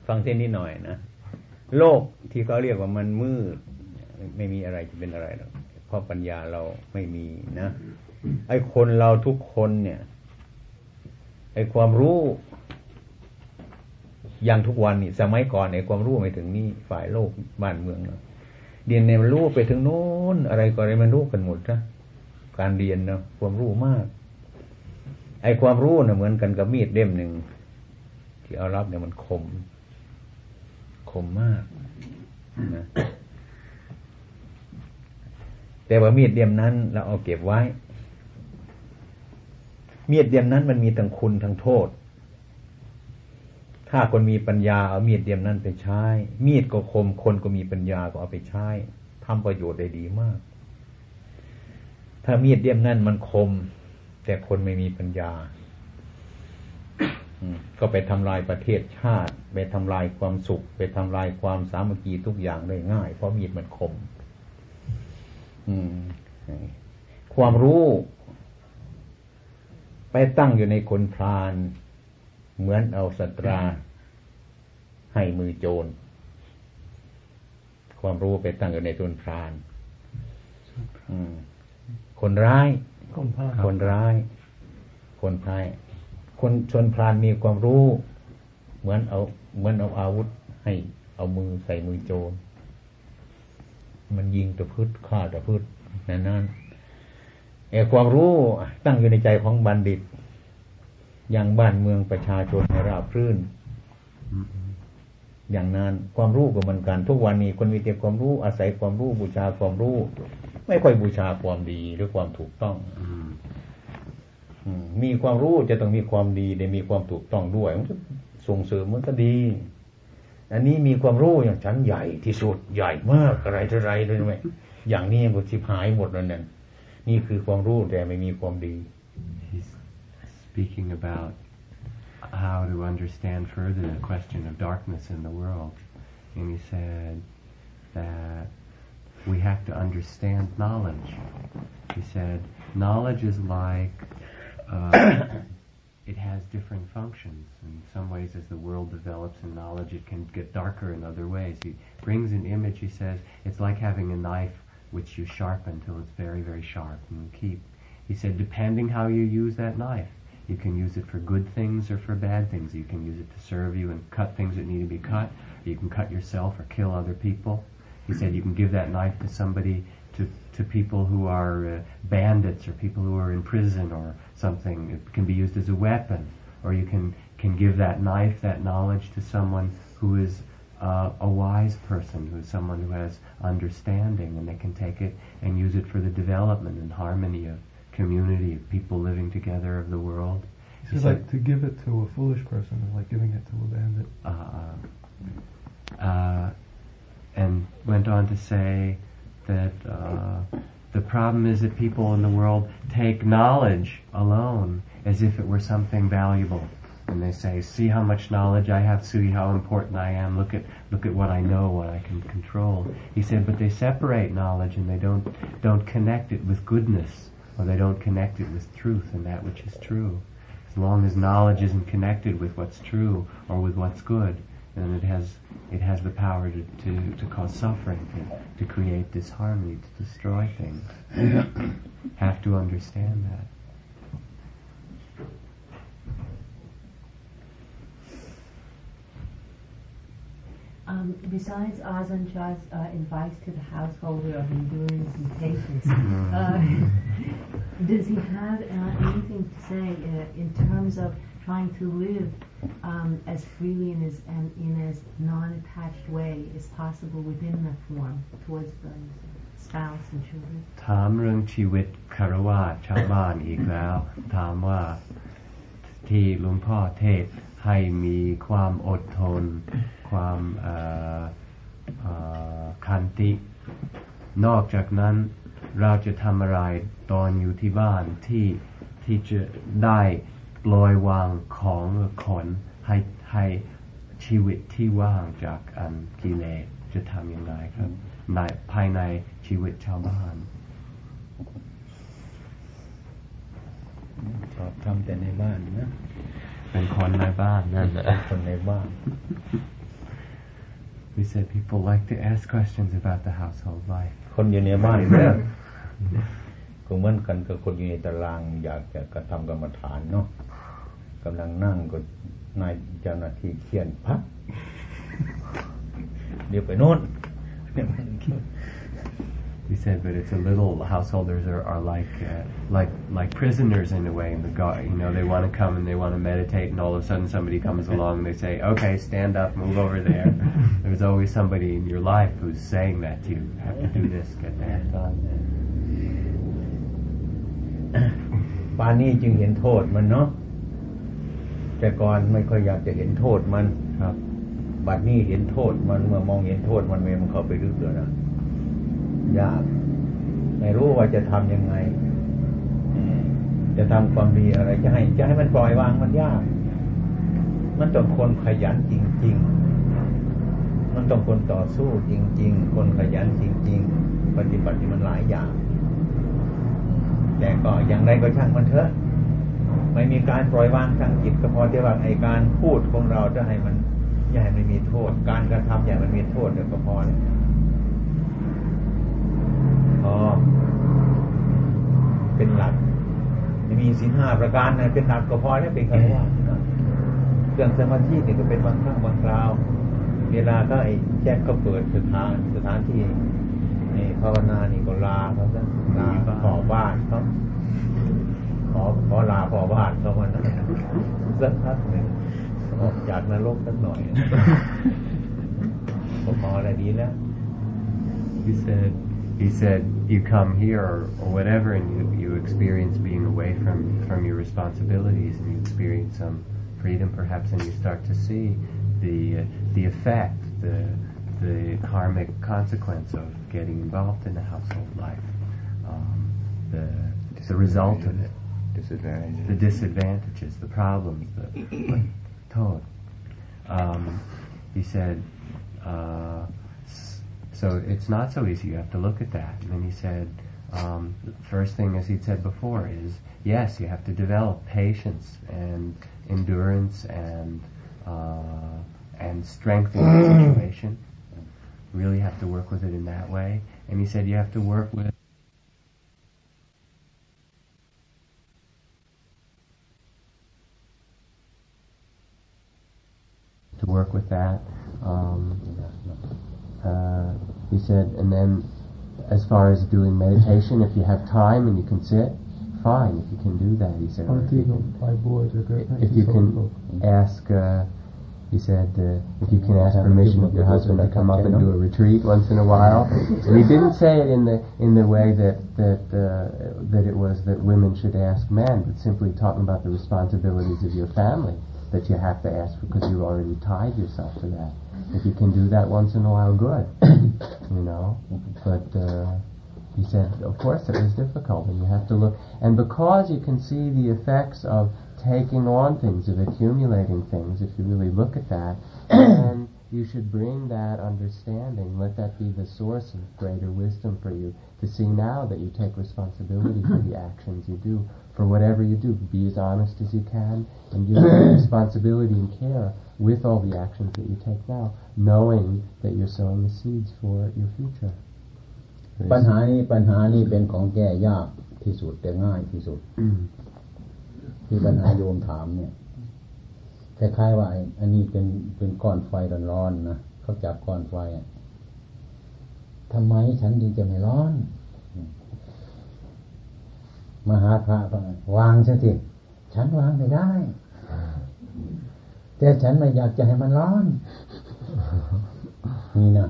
ฟังเส้นนี้หน่อยนะโลกที่เขาเรียกว่ามันมืด ไม่มีอะไรจะเป็นอะไรหรอกเพราะปัญญาเราไม่มีนะไอ้คนเราทุกคนเนี่ย ไอ้ความรู้อย่างทุกวันนี่สมัยก่อนไอ้ความรู้ไม่ถึงนี่ฝ่ายโลกบ้านเมืองเนาะเรียนในมันรู้ไปถึงโน้นอะไรก็อะไรมันรู้กันหมดนะการเรียนเนาะความรู้มาก ไอ้ความรู้เน่ะเหมือนกันกับมีดเล่มหนึ่งที่เอารับเนี่ยมันคม คมมากนะแต่ว่ามีดเล่มนั้นเราเอาเก็บไว้ มีดเล่มนั้นมันมีทั้งคุณทั้งโทษ ถ้าคนมีปัญญาเอามีดเล่มนั้นไปใช้ มีดก็คมคนก็มีปัญญาก็เอาไปใช้ทำประโยชน์ได้ดีมาก ถ้ามีดเล่มนั้นมันคม แต่คนไม่มีปัญญา ก็ไปทำลายประเทศชาติ ไปทำลายความสุข ไปทำลายความสามัคคีทุกอย่างได้ง่าย เพราะมีดมันคมความรู้ ไปตั้งอยู่ในคนพราน เหมือนเอาสตรา ให้มือโจร ความรู้ไปตั้งอยู่ในคนพราน คนร้าย คนร้าย คนพาย คนชนพรานมีความรู้ เหมือนเอาเหมือนเอาอาวุธให้เอามือใส่มือโจรมันยิงตะพืชฆ่าตะพืชนั่นนั่นไอ้ความรู้ตั้งอยู่ในใจของบัณฑิต อย่างบ้านเมืองประชาชนในราบรื่น อย่างนั้นความรู้ก็เหมือนกัน ทุกวันนี้คนมีแต่ความรู้อาศัยความรู้บูชาความรู้ ไม่ค่อยบูชาความดีหรือความถูกต้อง มีความรู้จะต้องมีความดีได้มีความถูกต้องด้วยมันจะส่งเสริมมันก็ดี อันนี้มีความรู้อย่างฉันใหญ่ที่สุดใหญ่มากอะไรจะไรเลยไหมอย่างนี้มันชิบหายหมดแล้วนั่นนี่คือความรู้แต่ไม่มีความดี He's speaking about how to understand further the question of darkness in the world. And he said that we have to understand knowledge. He said, knowledge is like, it has different functions. In some ways, as the world develops in knowledge, it can get darker in other ways. He brings an image, he says, it's like having a knife which you sharpen until it's very, very sharp and you keep. He said, depending how you use that knife, you can use it for good things or for bad things. You can use it to serve you and cut things that need to be cut. You can cut yourself or kill other people. He said you can give that knife to somebody, to, to people who are uh, bandits or people who are in prison or something. It can be used as a weapon. Or you can, can give that knife, that knowledge to someone who is uh, a wise person, who is someone who has understanding, and they can take it and use it for the development and harmony of community, of people living together, of the world. He said, like to give it to a foolish person is like giving it to a bandit. Uh, uh, and went on to say that uh, the problem is that people in the world take knowledge alone as if it were something valuable. And they say, see how much knowledge I have, see how important I am, look at, look at what I know, what I can control. He said, but they separate knowledge and they don't, don't connect it with goodness, or they don't connect it with truth and that which is true. As long as knowledge isn't connected with what's true or with what's good, then it has, it has the power to, to, to cause suffering, to, to create disharmony, to destroy things. [COUGHS] have to understand that. Um, besides Ajahn uh, advice to the householder of endurance and patience, uh, [LAUGHS] does he have uh, anything to say uh, in terms of trying to live um, as freely and, as, and in as non-attached way as possible within the form towards the spouse and children? ถามเรื่องชีวิตคารวะชาวบ้านอีกแล้ว ถามว่าที่หลวงพ่อเทศให้มีความอดทน ความคันติ นอกจากนั้นเราจะทำอะไรตอนอยู่ที่บ้านที่ที่จะได้ ปล่อยวางของคนให้ให้ชีวิตที่ว่างจากอันกิเลสจะทำยังไงครับในภายในชีวิตชาวบ้านชอบทำแต่ในบ้านนะ เป็นคนในบ้านนั่นแหละคนในบ้าน We said people like to ask questions about the household life. คนอยู่ในบ้านเนี่ยก็เหมือนกันกับคนอยู่ในตารางอยากจะกระทำกรรมฐานเนาะ กำลังนั่งก็นายเจ้าหน้าที่เขียนพักเดี๋ยวไปโน่น [LAUGHS] We [LAUGHS] said, but it's a little householders are, are like uh, like like prisoners in a way. And the God, you know, they want to come and they want to meditate, and all of a sudden somebody comes along and they say, "Okay, stand up, move over there." [LAUGHS] There's always somebody in your life who's saying that to you. Have to do this, get that done. ปานนี้จึงเห็นโทษมันเนาะ [COUGHS] แต่ก่อนไม่ค่อยอยากจะเห็นโทษมันครับ บัดนี้เห็นโทษมันเมื่อมองเห็นโทษมันเมมันเข้าไปลึกเลยนะยาก ไม่รู้ว่าจะทำยังไงจะทำความดีอะไร จะให้จะให้มันปล่อยวางมันยาก มันต้องคนขยันจริง ๆ มันต้องคนต่อสู้จริง ๆ คนขยันจริง ๆ ปฏิบัติมันหลายอย่าง แต่ก็อย่างไรก็ช่างมันเถอะ ไม่มีการปล่อยวางทางจิตก็พอที่ว่าไอการพูดของเราจะให้มันอย่าให้มันมีโทษ การกระทำอย่ามันมีโทษเดี๋ยวก็พอเลยพอเป็นหลักมีสินห้าประการนะเป็นหลักก็พอแล้วเป็นคารวะเครื่องสมาธิเนี่ยก็เป็นบางครั้งบางคราว เวลาก็ไอ้แจ็คก็เปิดสถานสถานที่นี่ภาวนานี่ก็ลาเขาซะลาขอบ้านเขา อขอลาขอบ้านเขามันสักพักหนึ่งออกจากนรกสักหน่อยก็พออะไรดีแล้ว He said he said you come here or, or whatever and you, you experience being away from, from your responsibilities and you experience some freedom perhaps and you start to see the uh, the effect the the karmic consequence of getting involved in the household life um, the the result of it disadvantages the disadvantages the problems the told um, he said uh, so it's not so easy. You have to look at that. And then he said, um, first thing, as he'd said before, is yes, you have to develop patience and endurance and uh, and strength in the situation. Really have to work with it in that way. And he said you have to work with. Work with that. Um, uh, he said, and then as far as doing meditation, if you have time and you can sit, fine, if you can do that, he said. If you, if you can ask, uh, he said, uh, if you can ask permission of your husband to come up and do a retreat once in a while. and he didn't say it in the in the way that that uh, that it was that women should ask men, but simply talking about the responsibilities of your family that you have to ask because you've already tied yourself to that. If you can do that once in a while, good. [COUGHS] you know. But uh, he said, of course, it was difficult, and you have to look. And because you can see the effects of taking on things, of accumulating things, if you really look at that, [COUGHS] then you should bring that understanding. Let that be the source of greater wisdom for you to see now that you take responsibility for the [COUGHS] actions you do, for whatever you do. Be as honest as you can, and give responsibility and care with all the actions that you take now, knowing that you're sowing the seeds for your future. ปัญหานี้ปัญหานี้เป็นของแก้ยากที่สุดแต่ง่ายที่สุดที่ปัญหาโยมถามเนี่ยคล้ายๆว่าอันนี้เป็นเป็นก้อนไฟร้อนๆนะเขาจับก้อนไฟทำไมฉันจึงจะไม่ร้อน มาหาพระวางซะสิฉันวางไม่ได้ แต่ฉันไม่อยากจะให้มันร้อน นี่นะ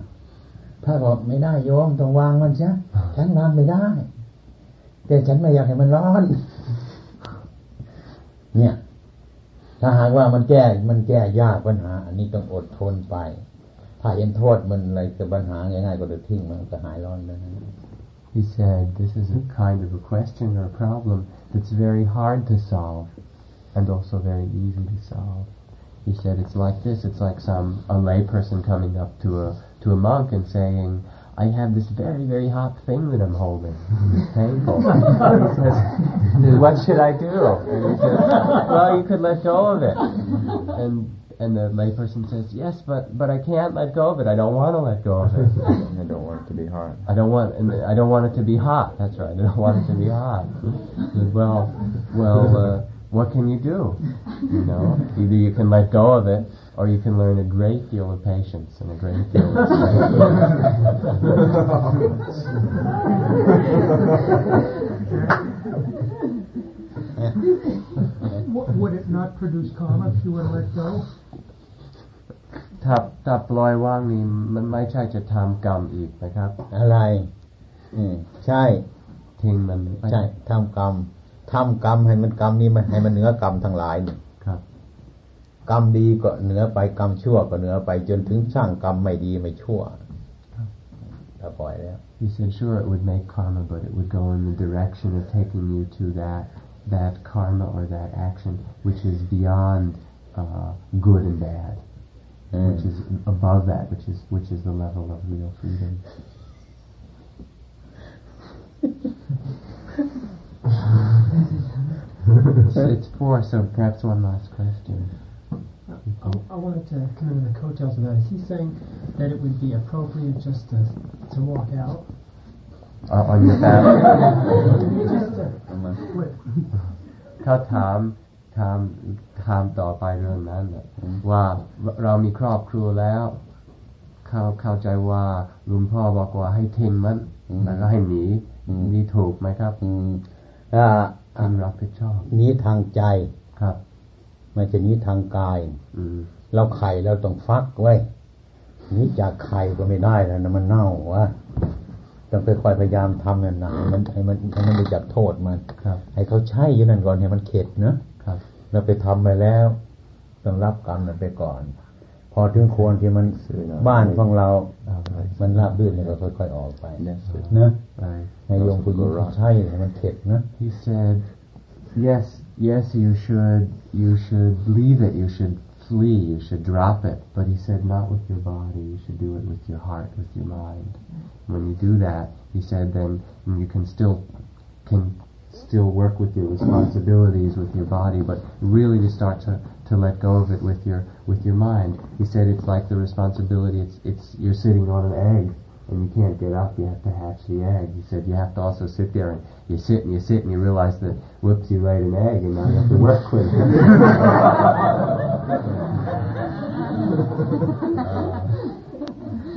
ถ้าบอกไม่ได้โยมต้องวางมันซะฉันวางไม่ได้ แต่ฉันไม่อยากให้มันร้อน เนี่ย ถ้าหากว่ามันแก้ มันแก้ยากปัญหา อันนี้ต้องอดทนไป ถ้าเห็นโทษมันอะไรกับปัญหาง่ายๆก็จะทิ้งมันก็หายร้อนแล้วนะ He said, this is a kind of a question or a problem that's very hard to solve and also very easy to solve. He said, it's like this, it's like some, a lay person coming up to a, to a monk and saying, I have this very, very hot thing that I'm holding. Painful. [LAUGHS] he says, what should I do? And he says, well, you could let go of it. And and the layperson says, yes, but but I can't let go of it. I don't want to let go of it. [LAUGHS] I don't want it to be hot. I don't want and I don't want it to be hot. That's right. I don't want it to be hot. Well, well, uh, what can you do? You know, either you can let go of it, or you can learn a great deal of patience and a great deal of [LAUGHS] Would it not produce karma if you were to let go? ถ้าถ้าปล่อยว่างนี่มันไม่ใช่จะทำกรรมอีกนะครับ อะไรอืมใช่ทิ้งมันใช่ทำกรรมทำกรรมให้มันกรรมนี้มันให้มันเหนือกรรมทั้งหลายนี่ครับ กรรมดีก็เหนือไปกรรมชั่วก็เหนือไปจนถึงสร้างกรรมไม่ดีไม่ชั่วถ้าปล่อยแล้ว He said, sure, it would make karma, but it would go in the direction of taking you to that that karma or that action which is beyond uh, good and bad, Mm. which is above that, which is which is the level of real freedom. so it's [LAUGHS] four, so perhaps one last question. I, I wanted to come in the coattails of that. Is he saying that it would be appropriate just to to walk out? Uh, on your back. [LAUGHS] just to quit. เขาถาม ถามถามต่อไปเรื่องนั้นน่ะว่าเรามีครอบครัวแล้วเขาเข้าใจว่าลุงพ่อบอกว่าให้ทิ้งมันแล้วก็ให้หนีนี่ถูกไหมครับถ้าท่านรับผิดชอบนี้ทางใจครับไม่ใช่นี้ทางกายอืมเราไข่เราต้องฟักไว้นี้จากไข่ก็ไม่ได้แล้วนะมันเน่าวะต้องค่อยๆพยายามทำนานๆมันให้มันให้มันรู้จักโทษมันครับให้เขาใช้อยู่นั่นก่อนให้มันเข็ดเนอะครับ เราไปทำไปแล้ว ต้องรับกรรมนั้นไปก่อน พอถึงควรที่มันบ้านของเรา มันราบรื่นเนี่ยก็ค่อยๆออกไปเนอะ Right. ให้โยมผู้หญิงใช่ให้มันเข็ดนะ He said, yes, yes, you should, you should leave it, you should flee, you should drop it. But he said, not with your body, you should do it with your heart, with your mind. When you do that, he said, then you can still, can still work with your responsibilities with your body, but really to start to, to let go of it with your, with your mind. He said it's like the responsibility, it's, it's, you're sitting on an egg and you can't get up, you have to hatch the egg. He said you have to also sit there and you sit and you sit and you realize that, whoops, you laid an egg and now you have to work with it.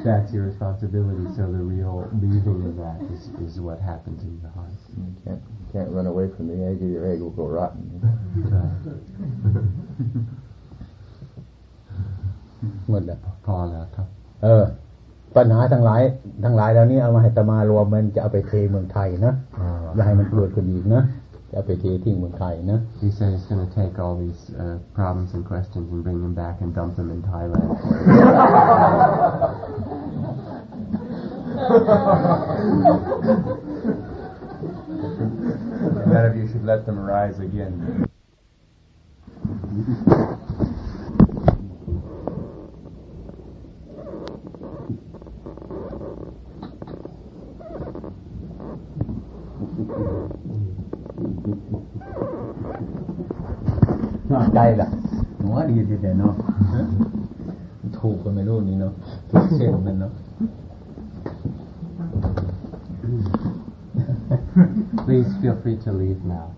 That's your responsibility, so the real leaving of that is, is what happens in your heart. You can't, can't run away from the egg or your egg will go rotten [LAUGHS] หมดแล้ว พอแล้วครับ เออ ปัญหาทั้งหลาย ทั้งหลายแล้วนี้เอามาให้ตมารวมมันจะเอาไปเทเมืองไทยนะอย่าให้มันเกิดขึ้นอีกนะจะเอาไปเททิ้งเมืองไทยนะ He said he's going to take all these uh, problems and questions and bring them back and dump them in Thailand. [LAUGHS] None of you should let them arise again. น่าใจล่ะหัวดีทีเดียวเนาะถูกก็ไม่รู้นี่เนาะถูกเส้นมันเนาะ Please feel free to leave now.